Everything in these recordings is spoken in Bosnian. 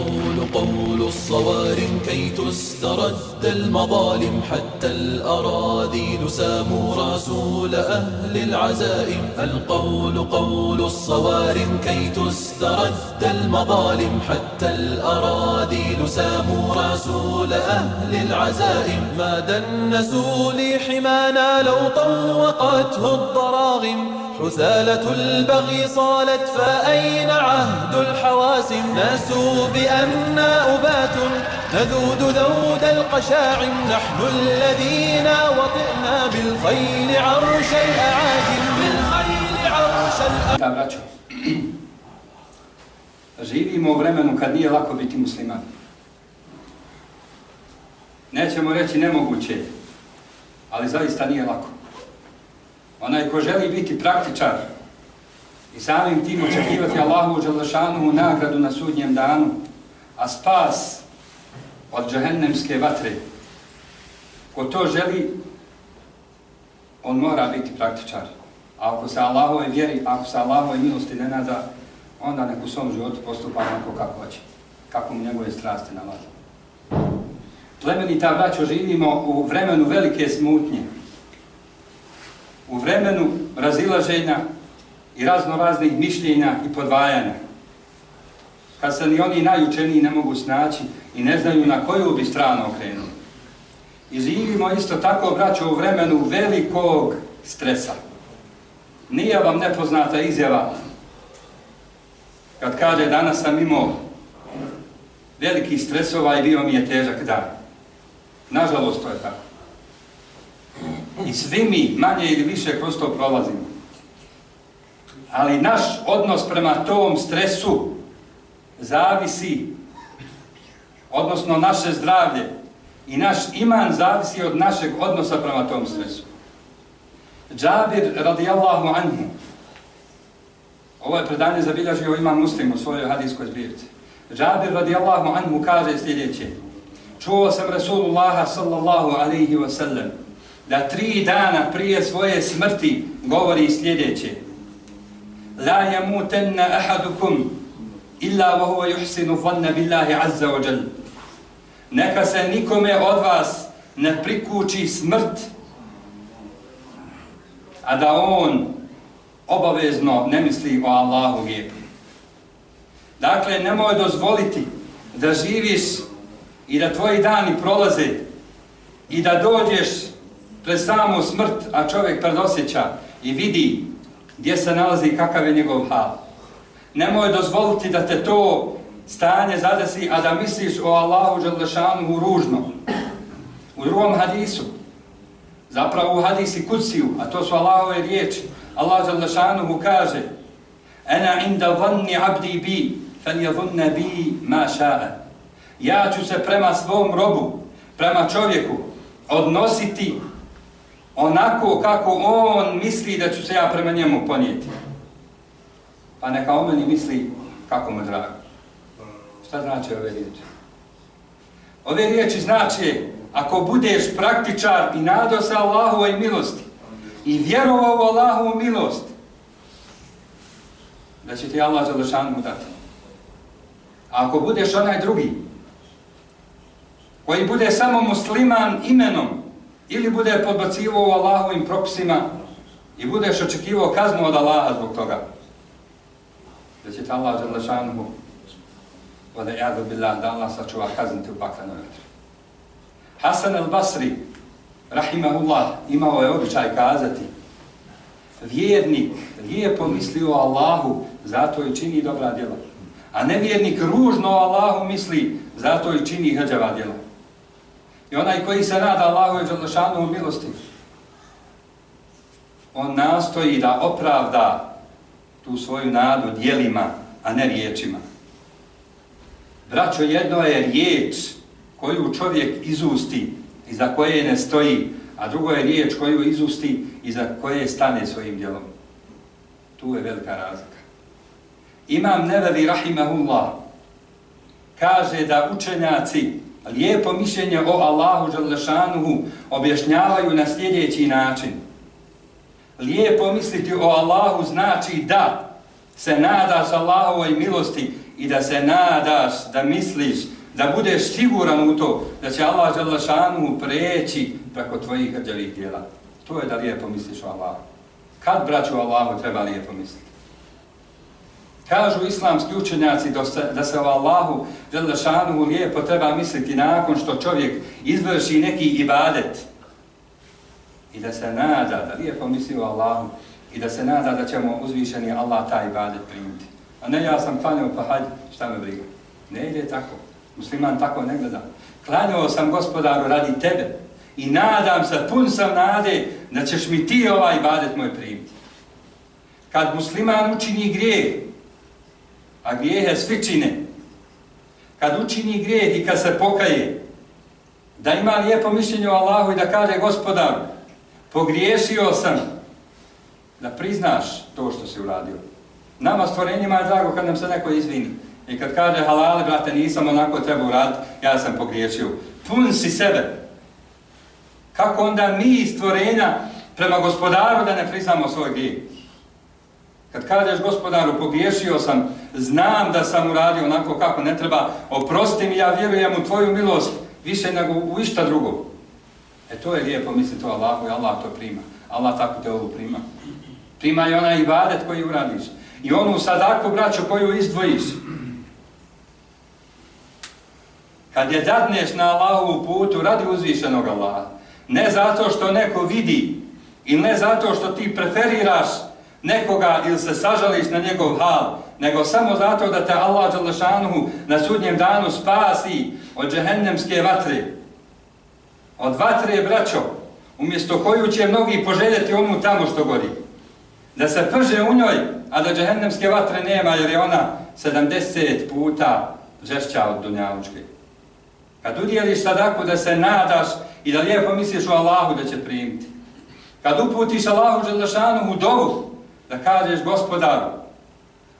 القول قول الصوارم كي تسترد المظالم حتى الأراذيل ساموا رسول أهل العزائم. القول قول الصوارم كي تسترد المظالم حتى الأراذيل ساموا رسول أهل العزائم. ما دنسوا لحمانا لو طوقته الضراغم حثالة البغي صالت فأين عهد الحواسم ناسوا بأننا أبات نذود ذود القشاعم نحن الذين وطئنا بالخيل عرش الأعاجم بالخيل عرش الأعاجم Živimo u vremenu kad nije lako biti musliman. Nećemo reći nemoguće, ali zaista nije lako. Onaj ko želi biti praktičar i samim tim očekivati Allahu Đalešanu nagradu na sudnjem danu, a spas od džahennemske vatre, ko to želi, on mora biti praktičar. A ako se Allahove vjeri, ako se Allahove milosti ne nada, onda nek u svom životu postupa onako kako hoće, kako mu njegove strasti nalažu. Plemenita braćo živimo u vremenu velike smutnje, u vremenu razilaženja i razno raznih mišljenja i podvajanja. Kad se ni oni najučeniji ne mogu snaći i ne znaju na koju bi stranu okrenuli. I živimo isto tako, braćo, u vremenu velikog stresa. Nije vam nepoznata izjava kad kaže danas sam imao veliki stresova i bio mi je težak dan. Nažalost, to je tako. I svi mi, manje ili više, kroz to prolazimo. Ali naš odnos prema tom stresu zavisi, odnosno naše zdravlje i naš iman zavisi od našeg odnosa prema tom stresu. Džabir radijallahu anhu, ovo je predanje zabilježio imam muslim u svojoj hadijskoj zbirci. Džabir radijallahu anhu kaže sljedeće. Čuo sam Rasulullaha sallallahu alaihi wa sallam da tri dana prije svoje smrti govori sljedeće. La yamutanna ahadukum illa wa huwa yuhsinu dhanna billahi azza wa jalla. Neka se nikome od vas ne prikuči smrt, a da on obavezno ne misli o Allahu lijepo. Dakle, nemoj dozvoliti da živiš i da tvoji dani prolaze i da dođeš pred samu smrt, a čovjek predosjeća i vidi gdje se nalazi kakav je njegov hal. Nemoj dozvoliti da te to stanje zadesi, a da misliš o Allahu Đalešanu ružno. U drugom hadisu, zapravo u hadisi kuciju, a to su Allahove riječi, Allah Đalešanu mu kaže Ena inda vanni abdi bi, fel je vunne bi ma ša'a. Ja ću se prema svom robu, prema čovjeku, odnositi onako kako on misli da ću se ja prema njemu ponijeti. Pa neka o meni misli kako mu drago. Šta znači ove riječi? Ove riječi znači ako budeš praktičar i nadao se Allahovoj milosti i vjerovao u Allahovu milost, da će ti Allah za dati. A ako budeš onaj drugi, koji bude samo musliman imenom, ili bude podbacivo u Allahovim propisima i budeš očekivao kaznu od Allaha zbog toga. Da će te Allah želešanuhu vada jadu billah da Allah sačuva kazniti u paklenoj vatri. Hasan al-Basri, rahimahullah, imao je običaj kazati vjernik lijepo misli o Allahu, zato i čini dobra djela. A nevjernik ružno o Allahu misli, zato i čini hrđava djela. I onaj koji se nada Allahu i Đalešanu u milosti, on nastoji da opravda tu svoju nadu dijelima, a ne riječima. Braćo, jedno je riječ koju čovjek izusti i za koje ne stoji, a drugo je riječ koju izusti i za koje stane svojim djelom. Tu je velika razlika. Imam Nevevi Rahimahullah kaže da učenjaci lijepo mišljenje o Allahu Đalešanuhu objašnjavaju na sljedeći način. Lijepo misliti o Allahu znači da se nadaš Allahovoj milosti i da se nadaš, da misliš, da budeš siguran u to, da će Allah Đalešanuhu preći preko tvojih hrđavih dijela. To je da lijepo misliš o Allahu. Kad, braću Allahu, treba lijepo misliti? Kažu islamski učenjaci da se o Allahu Đalašanu lijepo treba misliti nakon što čovjek izvrši neki ibadet i da se nada, da lijepo misli o Allahu i da se nada da ćemo uzvišeni Allah taj ibadet primiti. A ne ja sam klanjao pa hađ, šta me briga. Ne ide tako. Musliman tako ne gleda. Klanjao sam gospodaru radi tebe i nadam se, pun sam nade da ćeš mi ti ovaj ibadet moj primiti. Kad musliman učini grijeh, a grijehe svi čine, kad učini grijeh i kad se pokaje, da ima lijepo mišljenje o Allahu i da kaže gospodaru, pogriješio sam, da priznaš to što si uradio. Nama stvorenjima je drago kad nam se neko izvini. I kad kaže halale, brate, nisam onako treba uraditi, ja sam pogriješio. Pun si sebe. Kako onda mi stvorenja prema gospodaru da ne priznamo svoj grijeh? Kad kažeš gospodaru, pogriješio sam, znam da sam uradio onako kako ne treba, oprosti mi, ja vjerujem u tvoju milost više nego u išta drugo. E to je lijepo misliti o Allahu i Allah to prima. Allah tako te ovu prima. Prima i onaj ibadet koji uradiš. I onu sadaku, braću, koju izdvojiš. Kad je dadneš na Allahovu putu, radi uzvišenog Allaha. Ne zato što neko vidi i ne zato što ti preferiraš nekoga ili se sažališ na njegov hal, nego samo zato da te Allah Đalešanuhu na sudnjem danu spasi od džehennemske vatre. Od vatre, braćo, umjesto koju će mnogi poželjeti onu tamo što gori. Da se prže u njoj, a da džehennemske vatre nema, jer je ona 70 puta žešća od Dunjavučke. Kad udjeliš sadaku da se nadaš i da lijepo misliš u Allahu da će primiti. Kad uputiš Allahu Đelešanu dovu, da kažeš gospodaru,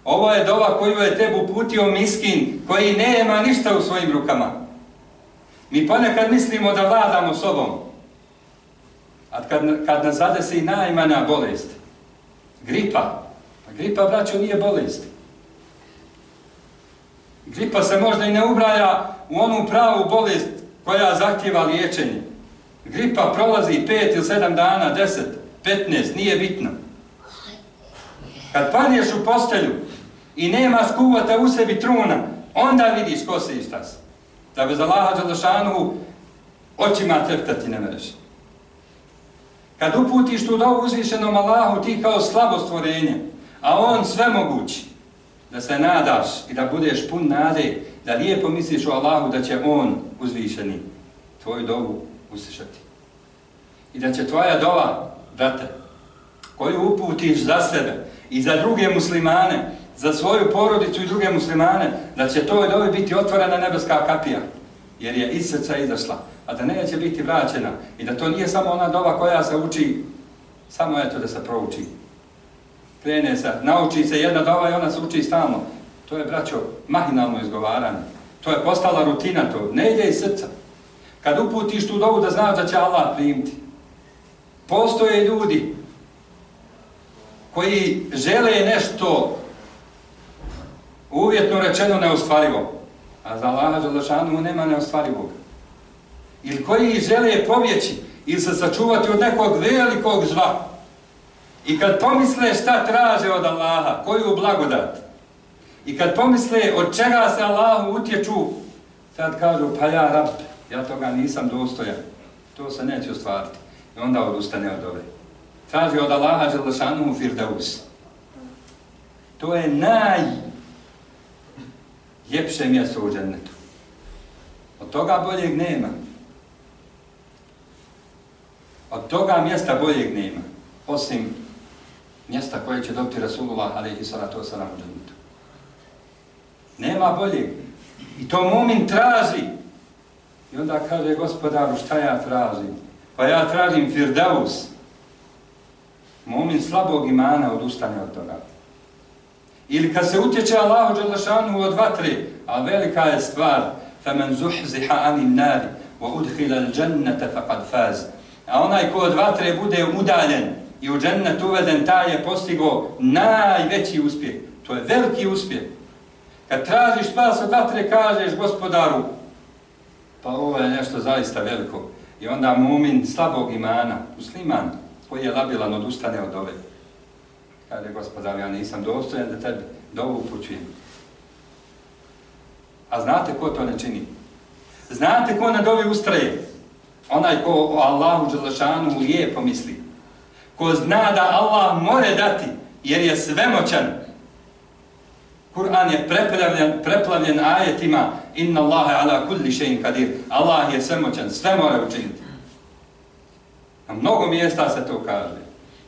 ovo je dova koju je tebu putio miskin, koji nema ništa u svojim rukama. Mi ponekad mislimo da vladamo sobom, a kad, kad nas zadesi i najmana bolest, gripa, a gripa, braćo, nije bolest. Gripa se možda i ne ubraja u onu pravu bolest koja zahtjeva liječenje. Gripa prolazi 5 ili 7 dana, 10, 15, nije bitno. Kad padneš u postelju i nema skuvata u sebi truna, onda vidiš ko se istas. Da bez Allaha Đalešanu očima trptati ne mereš. Kad uputiš tu dovu uzvišenom Allahu, ti kao slabo stvorenje, a on sve mogući, da se nadaš i da budeš pun nade, da lijepo misliš o Allahu da će on uzvišeni tvoju dovu uslišati. I da će tvoja dova, brate, koju uputiš za sebe i za druge muslimane, za svoju porodicu i druge muslimane, da će toj dobi biti otvorena nebeska kapija, jer je iz srca izašla, a da neće biti vraćena i da to nije samo ona doba koja se uči, samo eto da se prouči. Krene se, nauči se jedna doba i ona se uči stalno. To je, braćo, mahinalno izgovaranje. To je postala rutina to. Ne ide iz srca. Kad uputiš tu dovu da znaš da će Allah primiti. Postoje ljudi koji žele nešto uvjetno rečeno neostvarivo. A za Allaha Đalešanu nema neostvarivog. Ili koji žele pobjeći ili se sačuvati od nekog velikog zla. I kad pomisle šta traže od Allaha, koju blagodat, I kad pomisle od čega se Allahu utječu, sad kažu, pa ja rab, ja toga nisam dostojan. To se neće ostvariti. I onda odustane od ove. Traži od Allaha Đelešanu u Firdaus. To je naj ljepše mjesto u džennetu. Od toga boljeg nema. Od toga mjesta boljeg nema. Osim mjesta koje će dobiti Rasulullah, ali salatu wasalam u džennetu. Nema boljeg. I to mumin traži. I onda kaže gospodaru šta ja tražim? Pa ja tražim Firdaus. Mumin slabog imana odustane od toga. Ili kad se utječe Allahu Đelešanu od vatre, a velika je stvar, فَمَنْ زُحْزِحَ عَنِ النَّارِ وَأُدْخِلَ الْجَنَّةَ فَقَدْ فَازِ A onaj ko od vatre bude udaljen i u džennet uveden, taj je postigo najveći uspjeh. To je veliki uspjeh. Kad tražiš spas od vatre, kažeš gospodaru, pa ovo je nešto zaista veliko. I onda mumin slabog imana, musliman, koji je labilan, odustane od ove. Kaže gospodar, ja nisam dostojen da tebi dovu upućujem. A znate ko to ne čini? Znate ko na dovi ustraje? Onaj ko o Allahu Đelešanu je pomisli. Ko zna da Allah more dati, jer je svemoćan. Kur'an je preplavljen, preplavljen ajetima Inna Allahe ala kulli še'in kadir. Allah je svemoćan, sve mora učiniti. Na mnogo mjesta se to kaže.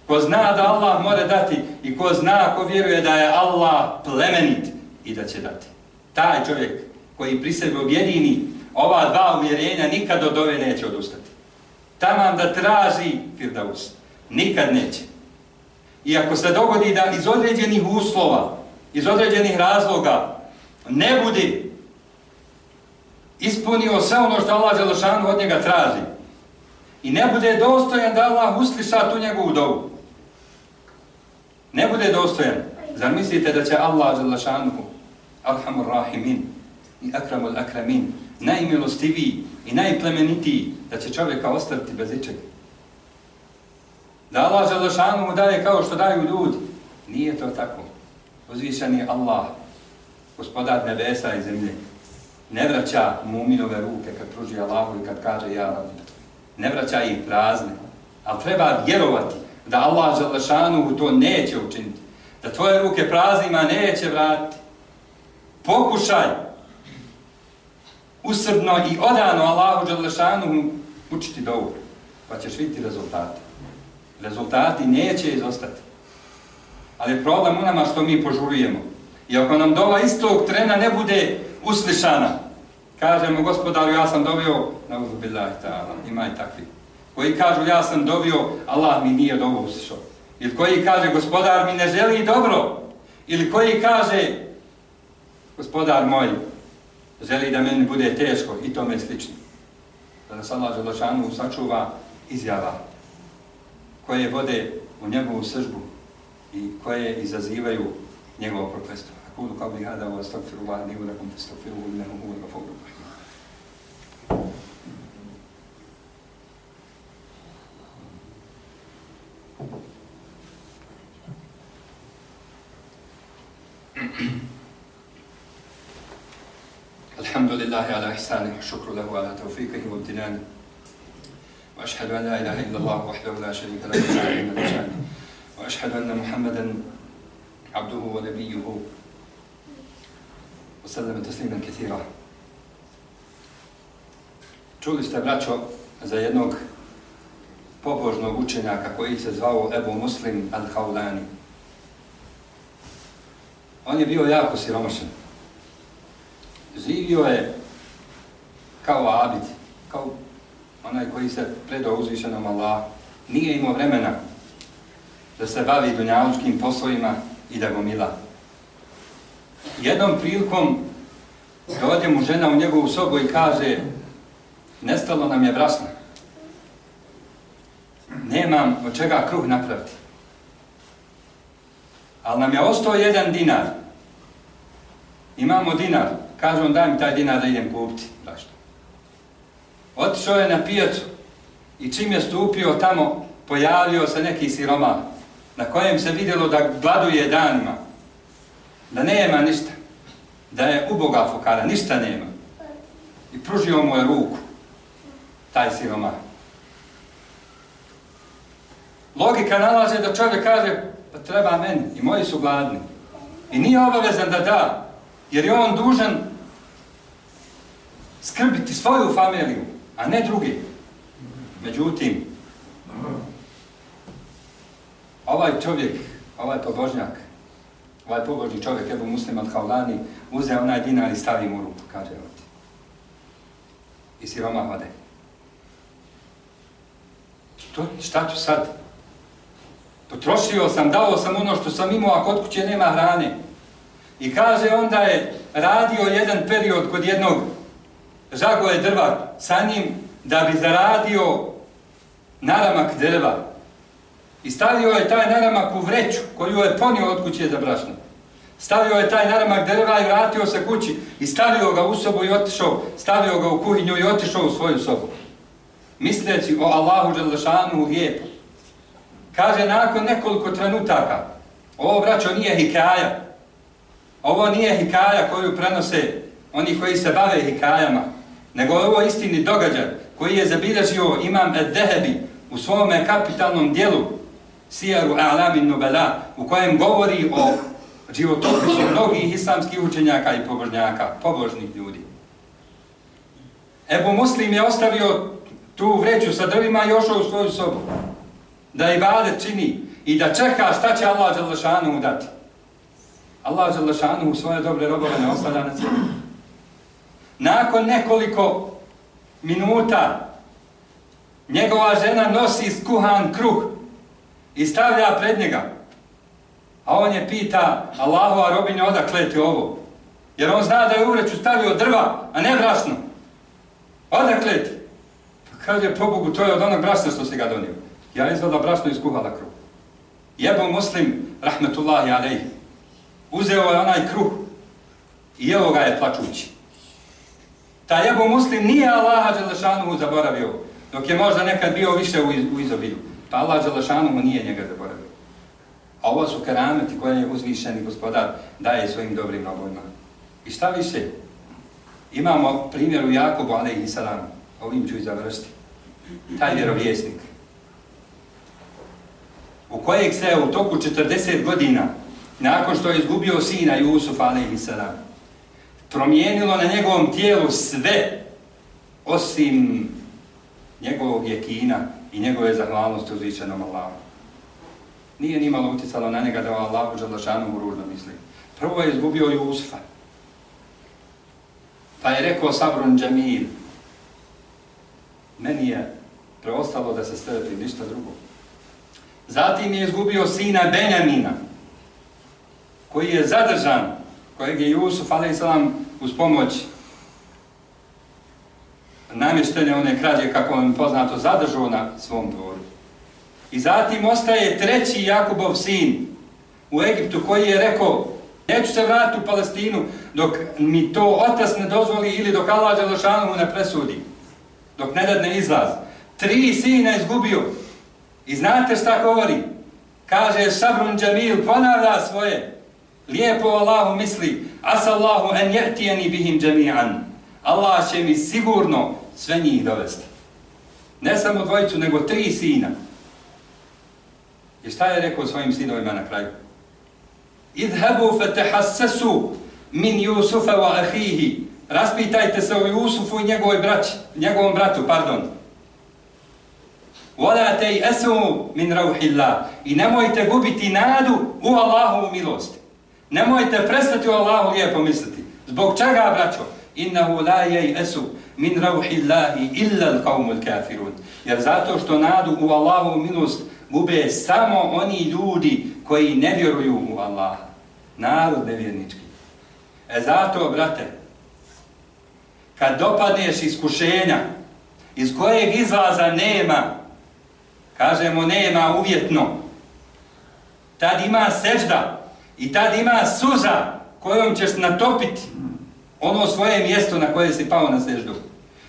Ko zna da Allah more dati i ko zna, ko vjeruje da je Allah plemenit i da će dati. Taj čovjek koji pri sebi objedini ova dva uvjerenja nikad od ove neće odustati. Tamam da traži Firdaus. Nikad neće. I ako se dogodi da iz određenih uslova, iz određenih razloga, ne bude ispunio sve ono što Allah Đelešanu od njega traži i ne bude dostojan da Allah usliša tu njegovu dovu, ne bude dostojan, zar mislite da će Allah Đelešanu Alhamur Rahimin i Akramul Akramin najmilostiviji i najplemenitiji da će čovjeka ostaviti bez ičega. Da Allah Želešanu daje kao što daju ljudi. Nije to tako. Uzvišan je Allah, gospodar nebesa i zemlje. Ne vraća muminove ruke kad pruži Allahu i kad kaže ja radim. Ne vraća ih prazne. Ali treba vjerovati da Allah Želešanu to neće učiniti. Da tvoje ruke praznima neće vratiti. Pokušaj usrdno i odano Allahu Đalešanu učiti dovu, pa ćeš vidjeti rezultate. Rezultati neće izostati. Ali problem u nama što mi požurujemo. I ako nam dova istog trena ne bude uslišana, kažemo gospodaru ja sam dovio, na uzubillahi ta'ala, ima i takvi. Koji kažu ja sam dovio, Allah mi nije dovo uslišao. Ili koji kaže gospodar mi ne želi dobro. Ili koji kaže gospodar moj, želi da meni bude teško i tome slično. Da nas Allah Želešanu sačuva izjava koje vode u njegovu sržbu i koje izazivaju njegovo proklestvo. أقول قولي هذا وأستغفر الله لي ولكم فاستغفروه إنه هو الغفور الرحيم. الحمد لله على إحسانه والشكر له على توفيقه وامتنانه وأشهد أن لا إله إلا الله وحده لا شريك له وأشهد أن محمدا عبده ونبيه وسلم تسليما كثيرا Čuli ste, braćo, za jednog pobožnog učenjaka koji se zvao Ebu Muslim al-Haulani. On je bio jako siromašan živio je kao abid, kao onaj koji se predao uzvišenom Allah, nije imao vremena da se bavi dunjalučkim poslovima i da go mila. Jednom prilikom dođe mu žena u njegovu sobu i kaže nestalo nam je brašna. Nemam od čega kruh napraviti. Ali nam je ostao jedan dinar. Imamo dinar. Kaže on, daj mi taj dinar da idem kupiti. Zašto? Otišao je na pijacu i čim je stupio tamo, pojavio se neki siroma na kojem se vidjelo da gladuje danima, da nema ništa, da je uboga fukara, ništa nema. I pružio mu je ruku, taj siroma. Logika nalaže da čovjek kaže, pa treba meni, i moji su gladni. I nije obavezan da da, jer je on dužan skrbiti svoju familiju, a ne drugi. Međutim, ovaj čovjek, ovaj pobožnjak, ovaj pobožni čovjek, Ebu Muslim al-Haulani, uzeo onaj dinar i stavi mu ruku, kaže ovdje. I siroma hode. To, šta ću sad? Potrošio sam, dao sam ono što sam imao, a kod kuće nema hrane. I kaže, onda je radio jedan period kod jednog žagoje drva sa njim da bi zaradio naramak drva. I stavio je taj naramak u vreću koju je ponio od kuće za brašno. Stavio je taj naramak drva i vratio se kući i stavio ga u sobu i otišao, stavio ga u kuhinju i otišao u svoju sobu. Misleći o Allahu Đelešanu lijepo. Kaže nakon nekoliko trenutaka, ovo braćo nije hikaja, ovo nije hikaja koju prenose oni koji se bave hikajama, nego ovo istini događaj koji je zabilježio imam Ed-Dehebi u svome kapitalnom dijelu Sijaru A'lamin Nubela, u kojem govori o životopisu mnogih islamskih učenjaka i pobožnjaka, pobožnih ljudi. Ebu Muslim je ostavio tu vreću sa drvima i ošao u svoju sobu. Da i bade čini i da čeka šta će Allah Đalešanu mu dati. Allah Đalešanu u svoje dobre robove ne ostavlja na cijelu. Nakon nekoliko minuta njegova žena nosi skuhan kruh i stavlja pred njega. A on je pita Allahova robinja odakle ti ovo. Jer on zna da je uvreću stavio drva, a ne brašno. Odakle ti? Pa kaže, po Bogu, to je od onog brašna što si ga donio. Ja izvada brašno i skuhala kruh. Jebo muslim, rahmetullahi alejhi, uzeo je onaj kruh i jeo ga je plačući. Ta jebo muslim nije Allaha Đelešanuhu zaboravio, dok je možda nekad bio više u izobilju. Pa Allah Đelešanu nije njega zaboravio. A ovo su kerameti koje je uzvišeni gospodar daje svojim dobrim robojima. I šta više? Imamo primjer u Jakobu, ali i salam. Ovim ću i završiti. Taj vjerovjesnik. U kojeg se u toku 40 godina, nakon što je izgubio sina Jusuf, ali i salam, promijenilo na njegovom tijelu sve, osim njegovog jekina i njegove zahvalnosti uzvišenom Allahom nije ni malo uticalo na njega da o Allahu Đalašanu u ružno misli. Prvo je izgubio Jusufa. Pa je rekao Sabrun Džamil, meni je preostalo da se strpi ništa drugo. Zatim je izgubio sina Benjamina, koji je zadržan, kojeg je Jusuf, a.s. uz pomoć namještene one krađe, kako vam poznato, zadržao na svom dvoru. I zatim ostaje treći Jakubov sin u Egiptu koji je rekao neću se vratiti u Palestinu dok mi to otac ne dozvoli ili dok Allah Đelešanu mu ne presudi. Dok ne dadne izlaz. Tri sina izgubio. I znate šta govori? Kaže Sabrun Džamil, ponavlja svoje. Lijepo Allahu misli, asallahu en jetijeni bihim džami'an. Allah će mi sigurno sve njih dovesti. Ne samo dvojicu, nego tri sina. I šta je rekao svojim sinovima na kraju? Idhabu fatahassasu min Yusufa wa ahihi. Raspitajte se o Jusufu i njegovoj braći, njegovom bratu, pardon. Wala tayasu min rauhillah. I nemojte gubiti nadu u Allahovu milost. Nemojte prestati u Allahu lijepo misliti. Zbog čega, braćo? Innahu la yayasu min rauhillahi illa al-qawmul kafirun. Jer zato što nadu u Allahovu milost gube samo oni ljudi koji ne vjeruju u Allaha. Narod nevjernički. E zato, brate, kad dopadneš iskušenja iz kojeg izlaza nema, kažemo nema uvjetno, tad ima sežda i tad ima suza kojom ćeš natopiti ono svoje mjesto na koje si pao na seždu.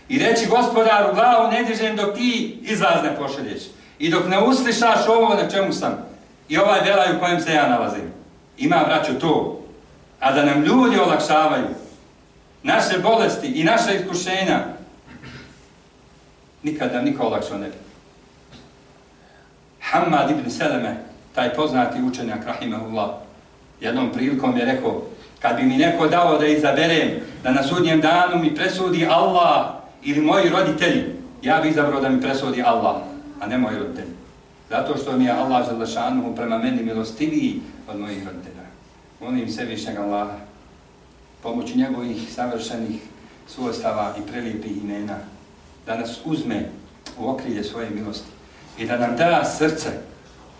I reći gospodaru, glavu ne dižem dok ti izlaz ne pošelješ. I dok ne uslišaš ovo na čemu sam i ovaj velaj u kojem se ja nalazim, ima braću to, a da nam ljudi olakšavaju naše bolesti i naše iskušenja, nikad nam niko olakšao ne bi. Hamad ibn Seleme, taj poznati učenjak, rahimahullah, jednom prilikom je rekao, kad bi mi neko dao da izaberem, da na sudnjem danu mi presudi Allah ili moji roditelji, ja bi izabrao da mi presudi Allah a ne moji roditelji. Zato što mi je Allah Želešanu prema meni milostiviji od mojih roditelja. Molim sebišnjeg Allaha, pomoću njegovih savršenih svojstava i prelijepih imena, da nas uzme u okrilje svoje milosti i da nam da srce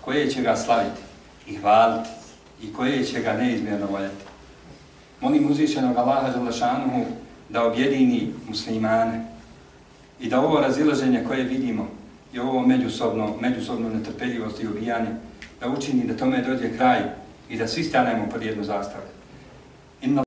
koje će ga slaviti i hvaliti i koje će ga neizmjerno voljeti. Molim uzvišenog Allaha Želešanuhu da objedini muslimane i da ovo razilaženje koje vidimo i ovo međusobno, međusobno netrpeljivost i ubijanje, da učini da tome dođe kraj i da svi stanemo pod jednu zastavu.